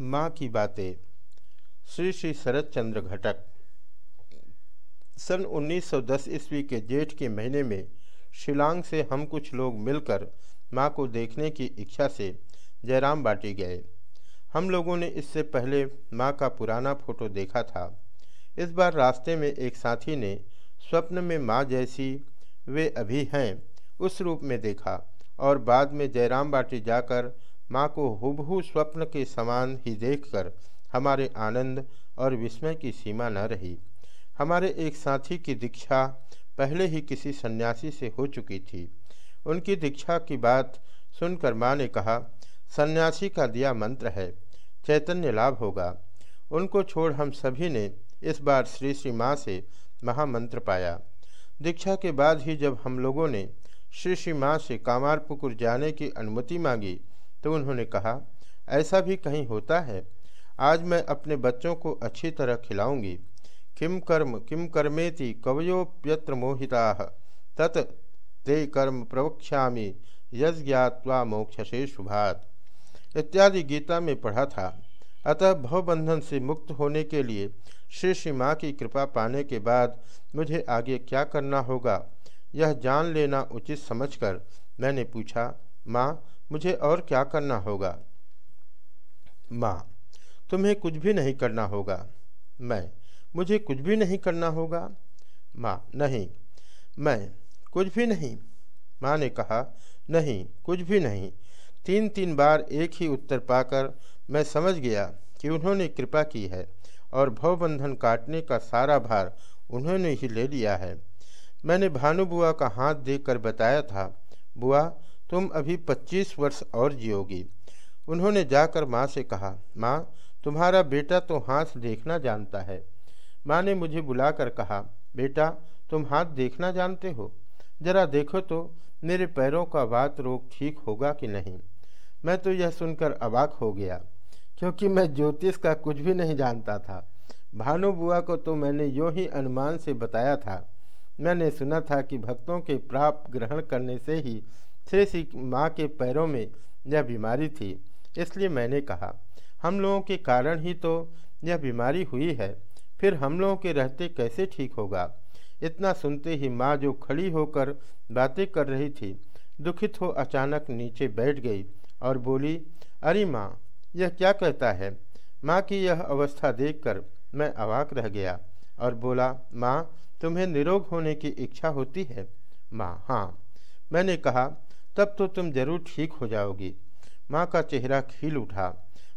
माँ की बातें। श्री श्री शरद चंद्र घटक। सन 1910 ईस्वी के जेठ के महीने में शिलांग से हम कुछ लोग मिलकर माँ को देखने की इच्छा से जयराम बाटी गए। हम लोगों ने इससे पहले माँ का पुराना फ़ोटो देखा था। इस बार रास्ते में एक साथी ने स्वप्न में माँ जैसी वे अभी हैं उस रूप में देखा और बाद में जयराम बाटी जाकर माँ को हुबहू स्वप्न के समान ही देखकर हमारे आनंद और विस्मय की सीमा न रही। हमारे एक साथी की दीक्षा पहले ही किसी सन्यासी से हो चुकी थी। उनकी दीक्षा की बात सुनकर माँ ने कहा, सन्यासी का दिया मंत्र है, चैतन्य लाभ होगा। उनको छोड़ हम सभी ने इस बार श्री श्री माँ से महामंत्र पाया। दीक्षा के बाद ही जब हम लोगों ने श्री श्री माँ से कामारपुकुर जाने की अनुमति मांगी तो उन्होंने कहा, ऐसा भी कहीं होता है? आज मैं अपने बच्चों को अच्छी तरह खिलाऊँगी। किम कर्म किम कर्मेति कवयोप्यत्र मोहिता। तत् ते कर्म प्रवक्ष्यामी यज्ञात्वा मोक्षसे शुभात। इत्यादि गीता में पढ़ा था। अतः भवबंधन से मुक्त होने के लिए श्री श्री माँ की कृपा पाने के बाद मुझे आगे क्या करना होगा, यह जान लेना उचित समझकर मैंने पूछा, माँ मुझे और क्या करना होगा? माँ, तुम्हें कुछ भी नहीं करना होगा। मैं, मुझे कुछ भी नहीं करना होगा। माँ, नहीं, मैं, कुछ भी नहीं। माँ ने कहा, नहीं, कुछ भी नहीं। तीन तीन बार एक ही उत्तर पाकर मैं समझ गया कि उन्होंने कृपा की है और भवबंधन काटने का सारा भार उन्होंने ही ले लिया है। मैंने भानु बुआ का हाथ देखकर बताया था, बुआ तुम अभी पच्चीस वर्ष और जियोगी। उन्होंने जाकर माँ से कहा, माँ, तुम्हारा बेटा तो हाथ देखना जानता है। माँ ने मुझे बुलाकर कहा, बेटा, तुम हाथ देखना जानते हो? जरा देखो तो मेरे पैरों का वात रोग ठीक होगा कि नहीं? मैं तो यह सुनकर अबाक हो गया, क्योंकि मैं ज्योतिष का कुछ भी नहीं जानता था। भानु बुआ को तो मैंने यो ही अनुमान से बताया था। मैंने सुना था कि भक्तों के प्राप्त ग्रहण करने से ही श्री श्री माँ के पैरों में यह बीमारी थी, इसलिए मैंने कहा, हम लोगों के कारण ही तो यह बीमारी हुई है, फिर हम लोगों के रहते कैसे ठीक होगा? इतना सुनते ही माँ जो खड़ी होकर बातें कर रही थी, दुखित हो अचानक नीचे बैठ गई और बोली, अरे माँ, यह क्या कहता है? माँ की यह अवस्था देखकर मैं अवाक रह गया और बोला, माँ, तुम्हें निरोग होने की इच्छा होती है? माँ हाँ। मैंने कहा तब तो तुम ज़रूर ठीक हो जाओगी। माँ का चेहरा खिल उठा।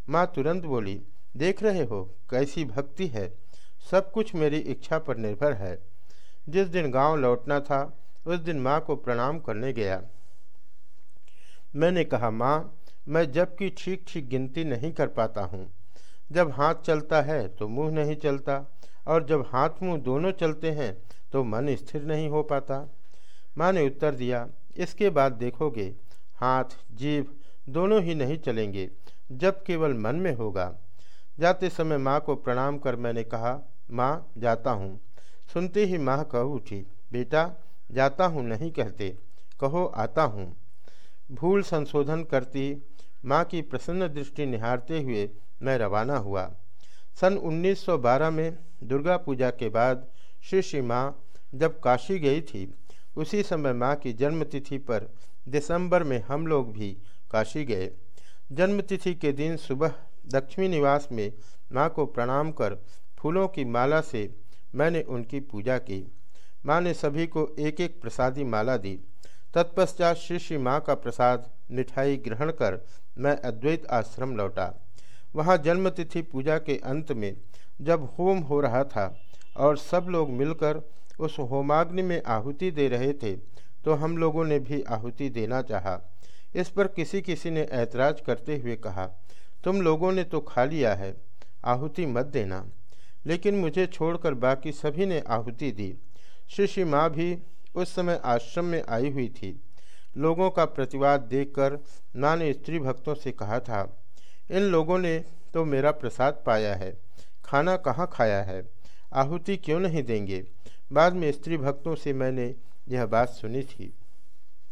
माँ तुरंत बोली, देख रहे हो, कैसी भक्ति है। सब कुछ मेरी इच्छा पर निर्भर है। जिस दिन गाँव लौटना था, उस दिन माँ को प्रणाम करने गया। मैंने कहा, माँ, मैं जब की ठीक ठीक गिनती नहीं कर पाता हूँ। जब हाथ चलता है तो मुँह नहीं चलता, और जब हाथ मुँह दोनों चलते हैं तो मन स्थिर नहीं हो पाता। माँ ने उत्तर दिया इसके बाद देखोगे, हाथ, जीभ दोनों ही नहीं चलेंगे, जब केवल मन में होगा। जाते समय माँ को प्रणाम कर मैंने कहा, माँ, जाता हूँ। सुनते ही माँ कह उठी, बेटा, जाता हूँ नहीं कहते, कहो आता हूँ। भूल संशोधन करती माँ की प्रसन्न दृष्टि निहारते हुए मैं रवाना हुआ। सन 1912 में दुर्गा पूजा के बाद श्री श्री माँ जब काशी गई थी उसी समय माँ की जन्मतिथि पर दिसंबर में हम लोग भी काशी गए। जन्मतिथि के दिन सुबह लक्ष्मी निवास में माँ को प्रणाम कर फूलों की माला से मैंने उनकी पूजा की। माँ ने सभी को एक एक प्रसादी माला दी। तत्पश्चात श्री श्री माँ का प्रसाद, मिठाई ग्रहण कर मैं अद्वैत आश्रम लौटा। वहाँ जन्मतिथि पूजा के अंत में जब होम हो रहा था और सब लोग मिलकर उस होमाग्नि में आहुति दे रहे थे तो हम लोगों ने भी आहुति देना चाहा। इस पर किसी किसी ने ऐतराज़ करते हुए कहा, तुम लोगों ने तो खा लिया है, आहुति मत देना। लेकिन मुझे छोड़कर बाकी सभी ने आहुति दी। श्री माँ भी उस समय आश्रम में आई हुई थी। लोगों का प्रतिवाद देखकर माँ ने स्त्री भक्तों से कहा था, इन लोगों ने तो मेरा प्रसाद पाया है, खाना कहाँ खाया है? आहुति क्यों नहीं देंगे? बाद में स्त्री भक्तों से मैंने यह बात सुनी थी।